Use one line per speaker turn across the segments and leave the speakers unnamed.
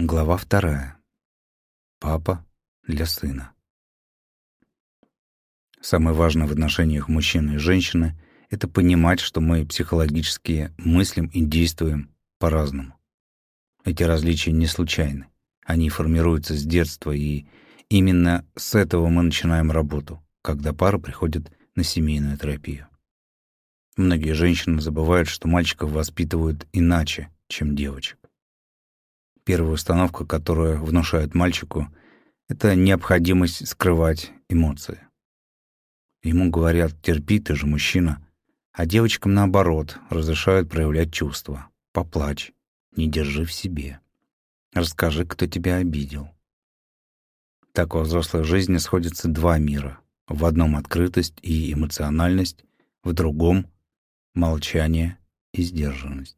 Глава вторая. Папа для сына. Самое важное в отношениях мужчины и женщины — это понимать, что мы психологически мыслим и действуем по-разному. Эти различия не случайны. Они формируются с детства, и именно с этого мы начинаем работу, когда пара приходит на семейную терапию. Многие женщины забывают, что мальчиков воспитывают иначе, чем девочек. Первая установка, которая внушает мальчику, это необходимость скрывать эмоции. Ему говорят «терпи, ты же мужчина», а девочкам, наоборот, разрешают проявлять чувства. Поплачь, не держи в себе. Расскажи, кто тебя обидел. Так во взрослой жизни сходятся два мира. В одном открытость и эмоциональность, в другом — молчание и сдержанность.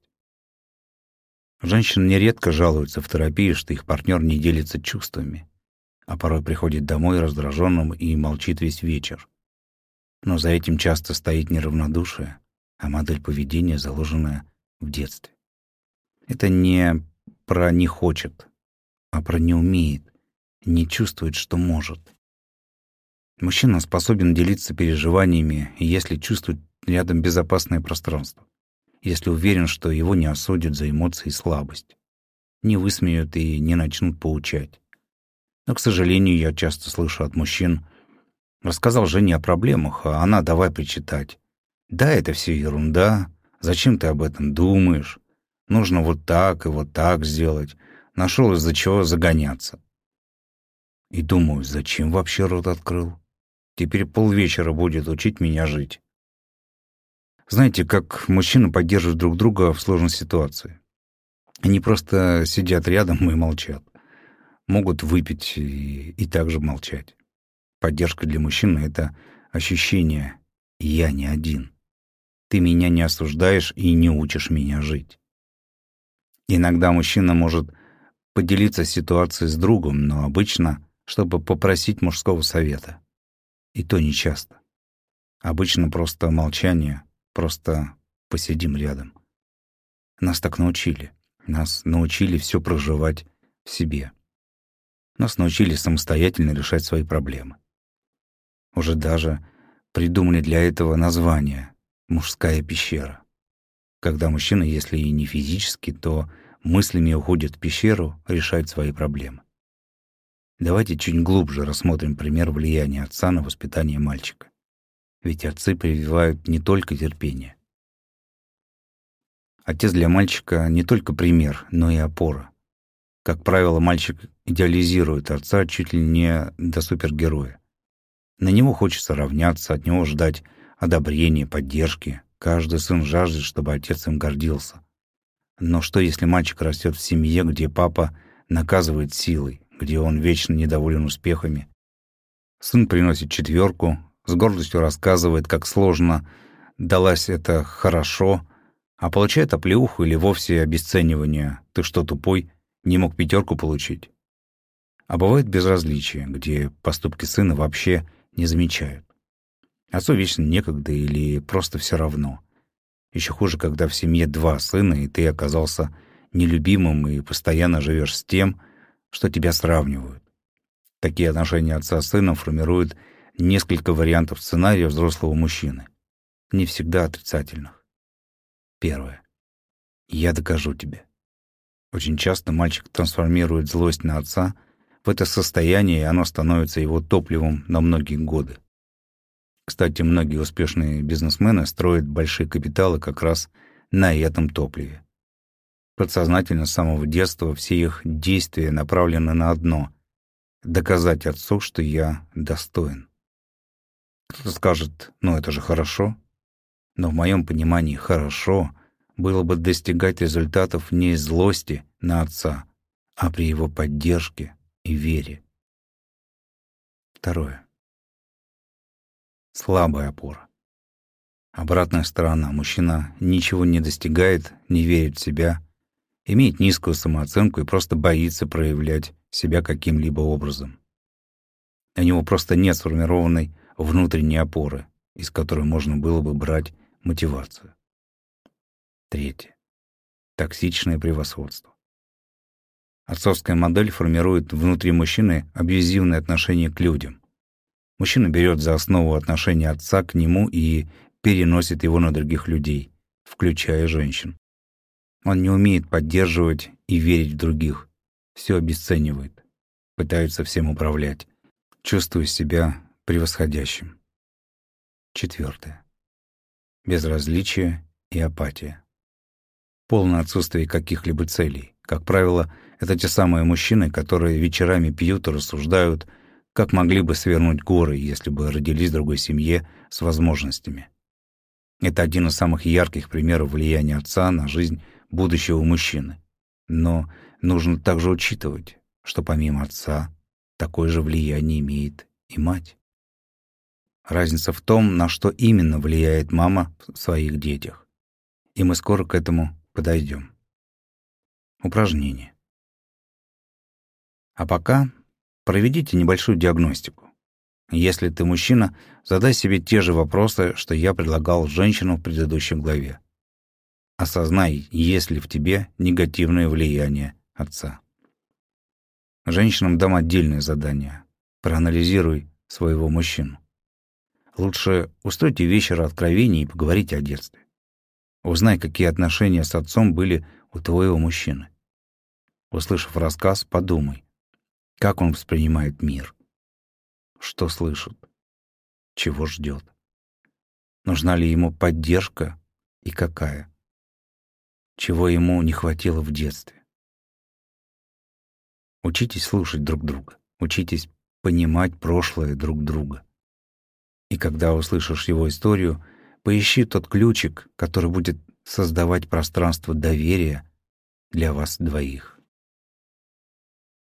Женщины нередко жалуются в терапии, что их партнер не делится чувствами, а порой приходит домой раздраженным и молчит весь вечер. Но за этим часто стоит неравнодушие, а модель поведения, заложенная в детстве. Это не про «не хочет», а про «не умеет», не чувствует, что может. Мужчина способен делиться переживаниями, если чувствует рядом безопасное пространство если уверен, что его не осудят за эмоции и слабость, не высмеют и не начнут поучать. Но, к сожалению, я часто слышу от мужчин, рассказал Жене о проблемах, а она давай причитать. Да, это все ерунда, зачем ты об этом думаешь? Нужно вот так и вот так сделать. Нашел из-за чего загоняться. И думаю, зачем вообще рот открыл? Теперь полвечера будет учить меня жить. Знаете, как мужчины поддерживают друг друга в сложной ситуации. Они просто сидят рядом и молчат. Могут выпить и, и также молчать. Поддержка для мужчины — это ощущение «я не один». Ты меня не осуждаешь и не учишь меня жить. Иногда мужчина может поделиться ситуацией с другом, но обычно, чтобы попросить мужского совета. И то не часто. Обычно просто молчание — Просто посидим рядом. Нас так научили. Нас научили все проживать в себе. Нас научили самостоятельно решать свои проблемы. Уже даже придумали для этого название «мужская пещера». Когда мужчина, если и не физически, то мыслями уходит в пещеру решать свои проблемы. Давайте чуть глубже рассмотрим пример влияния отца на воспитание мальчика. Ведь отцы прививают не только терпение. Отец для мальчика не только пример, но и опора. Как правило, мальчик идеализирует отца чуть ли не до супергероя. На него хочется равняться, от него ждать одобрения, поддержки. Каждый сын жаждет, чтобы отец им гордился. Но что, если мальчик растет в семье, где папа наказывает силой, где он вечно недоволен успехами? Сын приносит четверку, с гордостью рассказывает, как сложно далась это хорошо, а получает оплеуху или вовсе обесценивание. Ты что, тупой? Не мог пятерку получить? А бывает безразличие, где поступки сына вообще не замечают. Отцу вечно некогда или просто все равно. Еще хуже, когда в семье два сына, и ты оказался нелюбимым и постоянно живешь с тем, что тебя сравнивают. Такие отношения отца с сыном формируют несколько вариантов сценария взрослого мужчины, не всегда отрицательных. Первое. Я докажу тебе. Очень часто мальчик трансформирует злость на отца в это состояние, и оно становится его топливом на многие годы. Кстати, многие успешные бизнесмены строят большие капиталы как раз на этом топливе. Подсознательно с самого детства все их действия направлены на одно — доказать отцу, что я достоин. Кто-то скажет, ну это же хорошо. Но в моем понимании «хорошо» было бы достигать результатов не из злости на отца, а при его поддержке и вере. Второе. Слабая опора. Обратная сторона. Мужчина ничего не достигает, не верит в себя, имеет низкую самооценку и просто боится проявлять себя каким-либо образом. У него просто нет сформированной внутренней опоры, из которой можно было бы брать мотивацию. Третье. Токсичное превосходство. Отцовская модель формирует внутри мужчины абьюзивное отношение к людям. Мужчина берет за основу отношения отца к нему и переносит его на других людей, включая женщин. Он не умеет поддерживать и верить в других, все обесценивает, пытается всем управлять, чувствуя себя превосходящим. Четвертое. Безразличие и апатия. Полное отсутствие каких-либо целей. Как правило, это те самые мужчины, которые вечерами пьют и рассуждают, как могли бы свернуть горы, если бы родились в другой семье с возможностями. Это один из самых ярких примеров влияния отца на жизнь будущего мужчины. Но нужно также учитывать, что помимо отца такое же влияние имеет и мать. Разница в том, на что именно влияет мама в своих детях. И мы скоро к этому подойдем. Упражнение. А пока проведите небольшую диагностику. Если ты мужчина, задай себе те же вопросы, что я предлагал женщинам в предыдущей главе. Осознай, есть ли в тебе негативное влияние отца. Женщинам дам отдельное задание. Проанализируй своего мужчину. Лучше устройте вечер откровений и поговорите о детстве. Узнай, какие отношения с отцом были у твоего мужчины. Услышав рассказ, подумай, как он воспринимает мир, что слышит, чего ждет. Нужна ли ему поддержка и какая? Чего ему не хватило в детстве? Учитесь слушать друг друга, учитесь понимать прошлое друг друга. И когда услышишь его историю, поищи тот ключик, который будет создавать пространство доверия для вас двоих.